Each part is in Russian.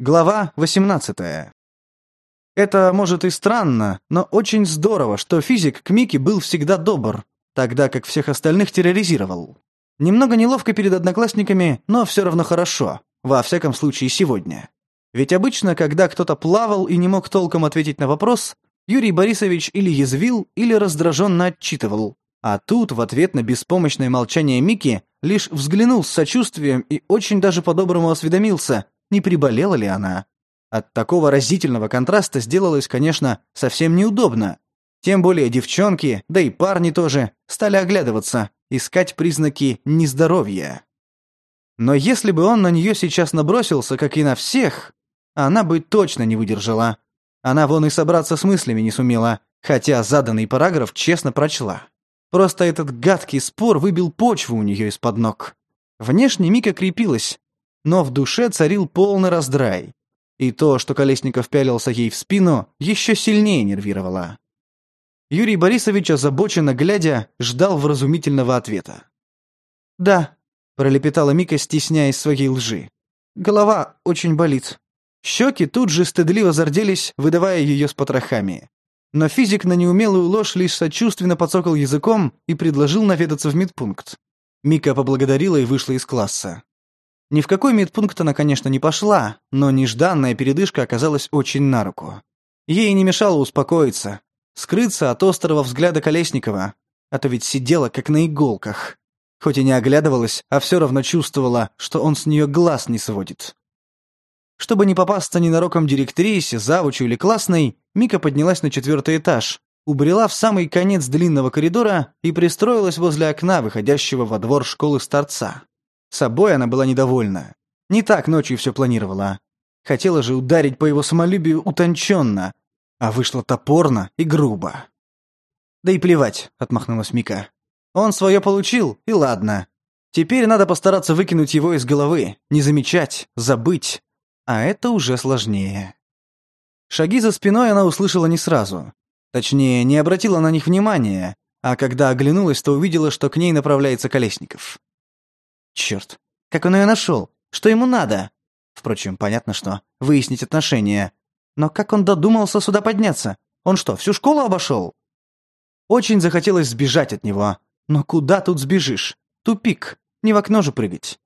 Глава 18. Это, может, и странно, но очень здорово, что физик к Мике был всегда добр, тогда как всех остальных терроризировал. Немного неловко перед одноклассниками, но все равно хорошо, во всяком случае сегодня. Ведь обычно, когда кто-то плавал и не мог толком ответить на вопрос, Юрий Борисович или язвил, или раздраженно отчитывал. А тут, в ответ на беспомощное молчание Мики, лишь взглянул с сочувствием и очень даже по-доброму осведомился – не приболела ли она. От такого разительного контраста сделалось, конечно, совсем неудобно. Тем более девчонки, да и парни тоже, стали оглядываться, искать признаки нездоровья. Но если бы он на нее сейчас набросился, как и на всех, она бы точно не выдержала. Она вон и собраться с мыслями не сумела, хотя заданный параграф честно прочла. Просто этот гадкий спор выбил почву у нее из-под ног. Внешне Мика крепилась, но в душе царил полный раздрай. И то, что Колесников пялился ей в спину, еще сильнее нервировало. Юрий Борисович, озабоченно глядя, ждал вразумительного ответа. «Да», — пролепетала Мика, стесняясь своей лжи. «Голова очень болит». Щеки тут же стыдливо зарделись, выдавая ее с потрохами. Но физик на неумелую ложь лишь сочувственно подсокал языком и предложил наведаться в медпункт. Мика поблагодарила и вышла из класса. Ни в какой медпункт она, конечно, не пошла, но нежданная передышка оказалась очень на руку. Ей не мешало успокоиться, скрыться от острого взгляда Колесникова, а то ведь сидела как на иголках. Хоть и не оглядывалась, а все равно чувствовала, что он с нее глаз не сводит. Чтобы не попасться ненароком директрисе, завучу или классной, Мика поднялась на четвертый этаж, убрела в самый конец длинного коридора и пристроилась возле окна, выходящего во двор школы старца. Собой она была недовольна. Не так ночью все планировала. Хотела же ударить по его самолюбию утонченно, а вышло топорно и грубо. «Да и плевать», — отмахнулась Мика. «Он свое получил, и ладно. Теперь надо постараться выкинуть его из головы, не замечать, забыть. А это уже сложнее». Шаги за спиной она услышала не сразу. Точнее, не обратила на них внимания, а когда оглянулась, то увидела, что к ней направляется Колесников. Черт, как он ее нашел? Что ему надо? Впрочем, понятно, что выяснить отношения. Но как он додумался сюда подняться? Он что, всю школу обошел? Очень захотелось сбежать от него. Но куда тут сбежишь? Тупик. Не в окно же прыгать.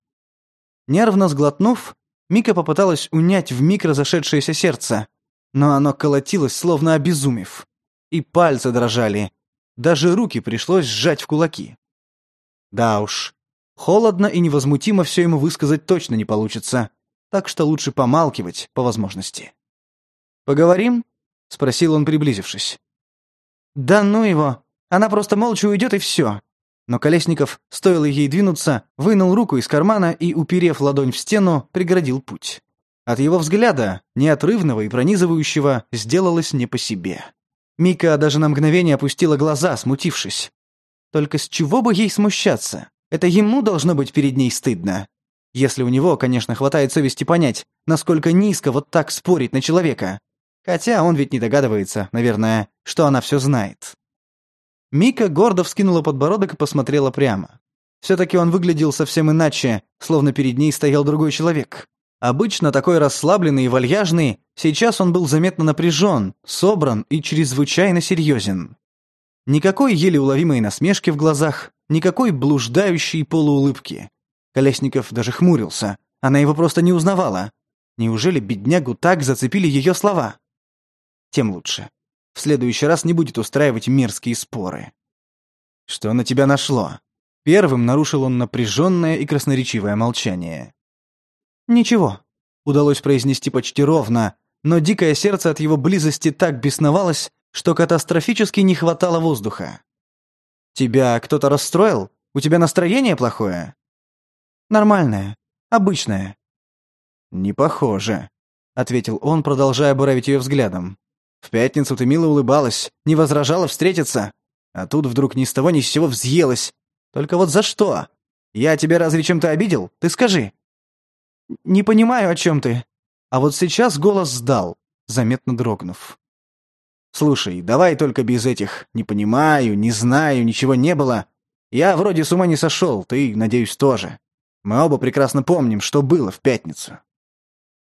Нервно сглотнув, Мика попыталась унять вмиг разошедшееся сердце, но оно колотилось, словно обезумев. И пальцы дрожали. Даже руки пришлось сжать в кулаки. Да уж, Холодно и невозмутимо все ему высказать точно не получится, так что лучше помалкивать по возможности. «Поговорим?» — спросил он, приблизившись. «Да ну его! Она просто молча уйдет и все!» Но Колесников, стоило ей двинуться, вынул руку из кармана и, уперев ладонь в стену, преградил путь. От его взгляда, неотрывного и пронизывающего, сделалось не по себе. Мика даже на мгновение опустила глаза, смутившись. Только с чего бы ей смущаться? Это ему должно быть перед ней стыдно. Если у него, конечно, хватает совести понять, насколько низко вот так спорить на человека. Хотя он ведь не догадывается, наверное, что она все знает. Мика гордо вскинула подбородок и посмотрела прямо. Все-таки он выглядел совсем иначе, словно перед ней стоял другой человек. Обычно такой расслабленный и вальяжный, сейчас он был заметно напряжен, собран и чрезвычайно серьезен. Никакой еле уловимой насмешки в глазах, никакой блуждающей полуулыбки. Колесников даже хмурился. Она его просто не узнавала. Неужели беднягу так зацепили ее слова? Тем лучше. В следующий раз не будет устраивать мерзкие споры. «Что на тебя нашло?» Первым нарушил он напряженное и красноречивое молчание. «Ничего», — удалось произнести почти ровно, но дикое сердце от его близости так бесновалось, что катастрофически не хватало воздуха. Тебя кто-то расстроил? У тебя настроение плохое? Нормальное, обычное. Не похоже, ответил он, продолжая буравить ее взглядом. В пятницу ты мило улыбалась, не возражала встретиться, а тут вдруг ни с того ни с сего взъелась. Только вот за что? Я тебя разве чем-то обидел? Ты скажи. Не понимаю, о чем ты. А вот сейчас голос сдал, заметно дрогнув. Слушай, давай только без этих «не понимаю», «не знаю», «ничего не было». Я вроде с ума не сошел, ты, надеюсь, тоже. Мы оба прекрасно помним, что было в пятницу.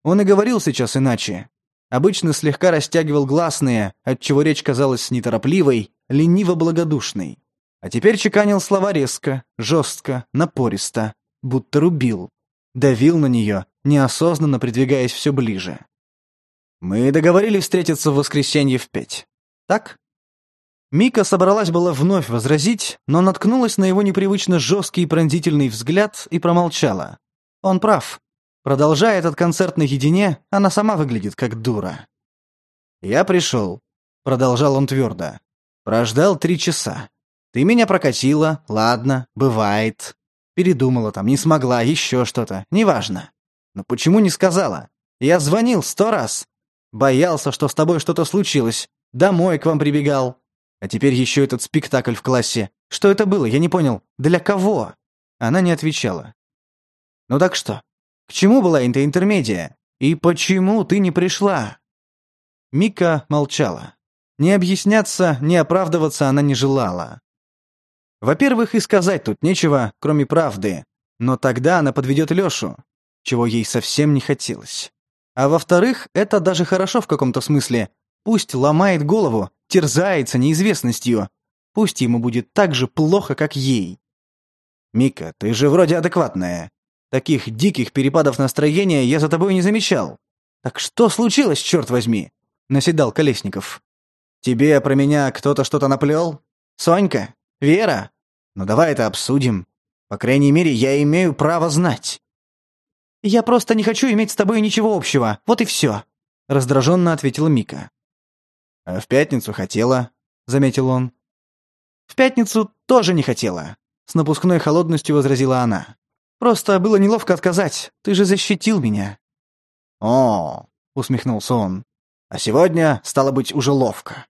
Он и говорил сейчас иначе. Обычно слегка растягивал гласные, отчего речь казалась неторопливой, лениво-благодушной. А теперь чеканил слова резко, жестко, напористо, будто рубил. Давил на нее, неосознанно придвигаясь все ближе. Мы договорились встретиться в воскресенье в пять. Так? Мика собралась была вновь возразить, но наткнулась на его непривычно жесткий и пронзительный взгляд и промолчала. Он прав. Продолжая этот концерт наедине, она сама выглядит как дура. «Я пришел», — продолжал он твердо. «Прождал три часа. Ты меня прокатила, ладно, бывает. Передумала там, не смогла, еще что-то, неважно. Но почему не сказала? Я звонил сто раз, Боялся, что с тобой что-то случилось. Домой к вам прибегал. А теперь еще этот спектакль в классе. Что это было, я не понял. Для кого?» Она не отвечала. «Ну так что? К чему была эта интермедия? И почему ты не пришла?» Мика молчала. Не объясняться, не оправдываться она не желала. Во-первых, и сказать тут нечего, кроме правды. Но тогда она подведет Лешу, чего ей совсем не хотелось. А во-вторых, это даже хорошо в каком-то смысле. Пусть ломает голову, терзается неизвестностью. Пусть ему будет так же плохо, как ей. «Мика, ты же вроде адекватная. Таких диких перепадов настроения я за тобой не замечал. Так что случилось, черт возьми?» — наседал Колесников. «Тебе про меня кто-то что-то наплел? Сонька? Вера? Ну давай это обсудим. По крайней мере, я имею право знать». «Я просто не хочу иметь с тобой ничего общего. Вот и все», — раздраженно ответила Мика. «Э, В пятницу хотела», — заметил он. «В пятницу тоже не хотела», — с напускной холодностью возразила она. «Просто было неловко отказать. Ты же защитил меня». «О!» — усмехнулся он. «А сегодня, стало быть, уже ловко».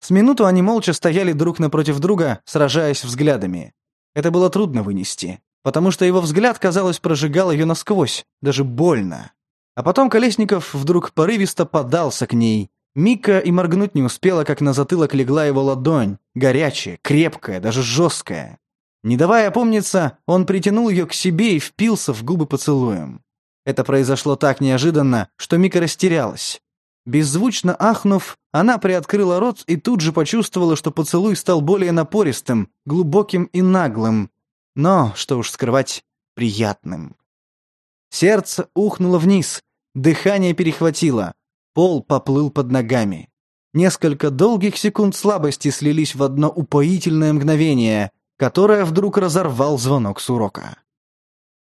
С минуту они молча стояли друг напротив друга, сражаясь взглядами. Это было трудно вынести потому что его взгляд, казалось, прожигал ее насквозь, даже больно. А потом Колесников вдруг порывисто подался к ней. Мика и моргнуть не успела, как на затылок легла его ладонь, горячая, крепкая, даже жесткая. Не давая опомниться, он притянул ее к себе и впился в губы поцелуем. Это произошло так неожиданно, что Мика растерялась. Беззвучно ахнув, она приоткрыла рот и тут же почувствовала, что поцелуй стал более напористым, глубоким и наглым, но, что уж скрывать, приятным. Сердце ухнуло вниз, дыхание перехватило, пол поплыл под ногами. Несколько долгих секунд слабости слились в одно упоительное мгновение, которое вдруг разорвал звонок с урока.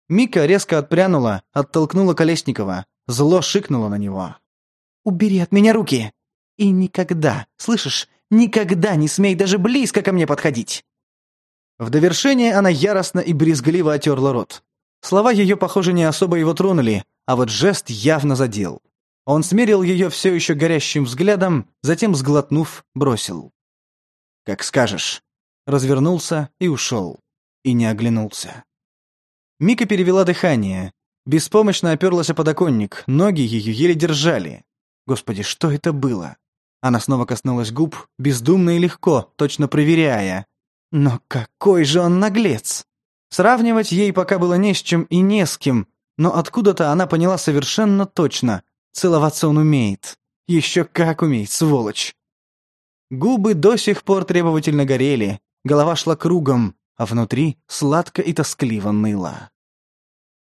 Мика резко отпрянула, оттолкнула Колесникова, зло шикнула на него. «Убери от меня руки! И никогда, слышишь, никогда не смей даже близко ко мне подходить!» В довершение она яростно и брезгливо отерла рот. Слова ее, похоже, не особо его тронули, а вот жест явно задел. Он смерил ее все еще горящим взглядом, затем, сглотнув, бросил. «Как скажешь». Развернулся и ушел. И не оглянулся. Мика перевела дыхание. Беспомощно оперлась о подоконник, ноги ее еле держали. Господи, что это было? Она снова коснулась губ, бездумно и легко, точно проверяя, но какой же он наглец! Сравнивать ей пока было не с чем и не с кем, но откуда-то она поняла совершенно точно. Целоваться он умеет. Еще как умеет, сволочь. Губы до сих пор требовательно горели, голова шла кругом, а внутри сладко и тоскливо ныла.